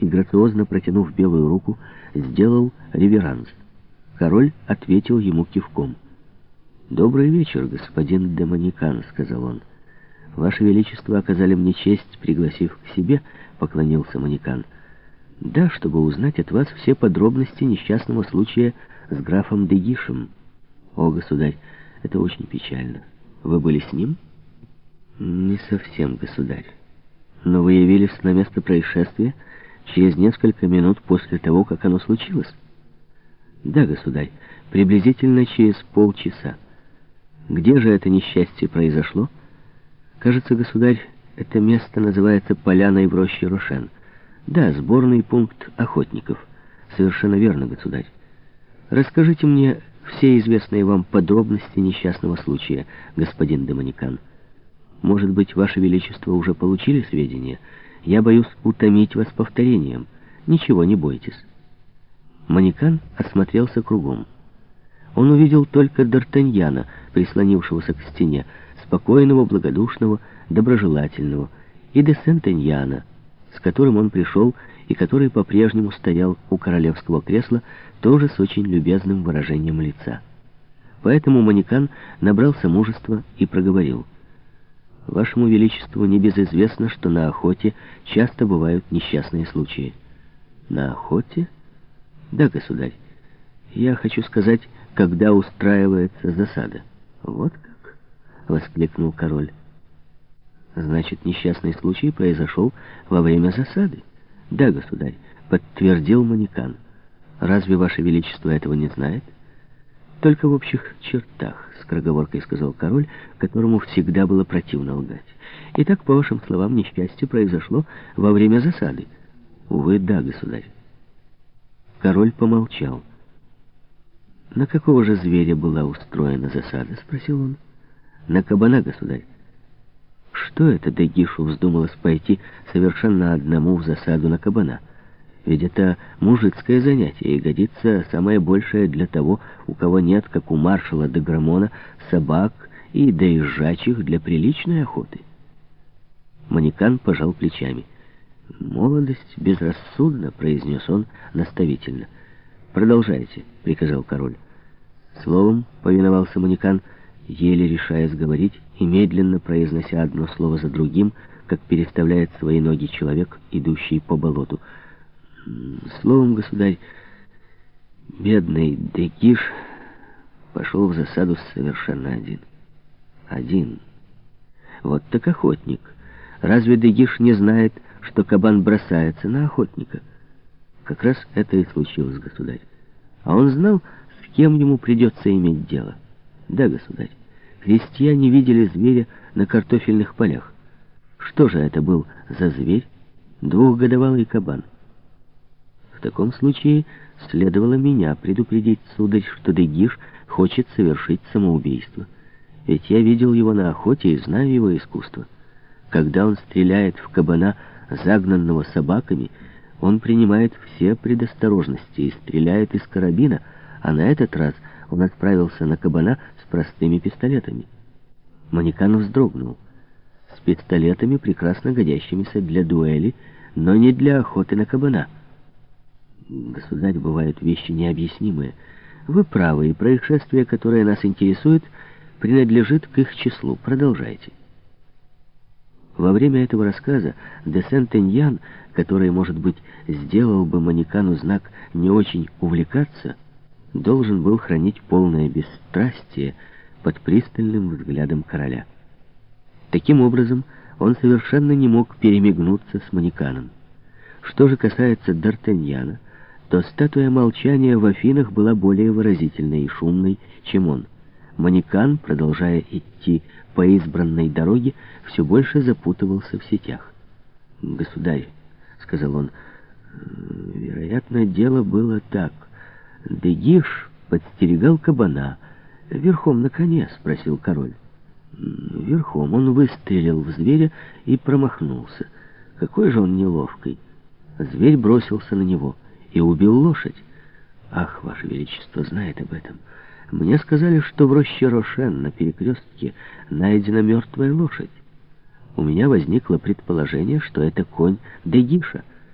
и, грациозно протянув белую руку, сделал реверанс. Король ответил ему кивком. «Добрый вечер, господин Демоникан», — сказал он. «Ваше Величество оказали мне честь, пригласив к себе», — поклонился Манекан. «Да, чтобы узнать от вас все подробности несчастного случая с графом Дегишем». «О, государь, это очень печально. Вы были с ним?» «Не совсем, государь. Но вы явились на место происшествия через несколько минут после того, как оно случилось?» «Да, государь, приблизительно через полчаса. Где же это несчастье произошло?» «Кажется, государь, это место называется Поляной в роще Рошен. Да, сборный пункт охотников. Совершенно верно, государь. Расскажите мне все известные вам подробности несчастного случая, господин Демоникан. Может быть, Ваше Величество уже получили сведения? Я боюсь утомить вас повторением. Ничего, не бойтесь. Манекан осмотрелся кругом. Он увидел только Д'Артаньяна, прислонившегося к стене, спокойного, благодушного, доброжелательного, и де Сентеньяна, с которым он пришел и который по-прежнему стоял у королевского кресла, тоже с очень любезным выражением лица. Поэтому Манекан набрался мужества и проговорил. «Вашему Величеству небезызвестно, что на охоте часто бывают несчастные случаи». «На охоте?» «Да, государь. Я хочу сказать, когда устраивается засада». «Вот как?» — воскликнул король. «Значит, несчастный случай произошел во время засады?» «Да, государь», — подтвердил Манекан. «Разве Ваше Величество этого не знает?» «Только в общих чертах», — скороговоркой сказал король, которому всегда было противно лгать. «Итак, по вашим словам, несчастье произошло во время засады». «Увы, да, государь». Король помолчал. «На какого же зверя была устроена засада?» — спросил он. «На кабана, государь». Что это Дегишу вздумалось пойти совершенно одному в засаду на кабана? Ведь это мужицкое занятие и годится самое большее для того, у кого нет, как у маршала Деграмона, собак и доезжачих для приличной охоты. Манекан пожал плечами. «Молодость безрассудна», — произнес он наставительно. «Продолжайте», — приказал король. Словом, повиновался Манекан, еле решаясь говорить и медленно произнося одно слово за другим, как переставляет свои ноги человек, идущий по болоту. Словом, государь, бедный Дегиш пошел в засаду совершенно один. Один. Вот так охотник. Разве Дегиш не знает, что кабан бросается на охотника? Как раз это и случилось, государь. А он знал, с кем ему придется иметь дело. Да, государь. Крестьяне видели зверя на картофельных полях. Что же это был за зверь? Двухгодовалый кабан. Таком случае следовало меня предупредить, сударь, что Дегиш хочет совершить самоубийство. Ведь я видел его на охоте и знаю его искусство. Когда он стреляет в кабана, загнанного собаками, он принимает все предосторожности и стреляет из карабина, а на этот раз он отправился на кабана с простыми пистолетами. Манекан вздрогнул. С пистолетами, прекрасно годящимися для дуэли, но не для охоты на кабана. Государь, бывают вещи необъяснимые. Вы правы, и происшествие, которое нас интересует, принадлежит к их числу. Продолжайте. Во время этого рассказа де Сент-Эньян, который, может быть, сделал бы Манекану знак «не очень увлекаться», должен был хранить полное бесстрастие под пристальным взглядом короля. Таким образом, он совершенно не мог перемигнуться с Манеканом. Что же касается Д'Артаньяна, то статуя молчания в Афинах была более выразительной и шумной, чем он. Манекан, продолжая идти по избранной дороге, все больше запутывался в сетях. «Государь», — сказал он, — «вероятно, дело было так». Дегиш подстерегал кабана. «Верхом на коне?» — спросил король. Верхом он выстрелил в зверя и промахнулся. Какой же он неловкий. Зверь бросился на него и убил лошадь. Ах, ваше величество знает об этом. Мне сказали, что в роще Рошен на перекрестке найдена мертвая лошадь. У меня возникло предположение, что это конь Дегиша —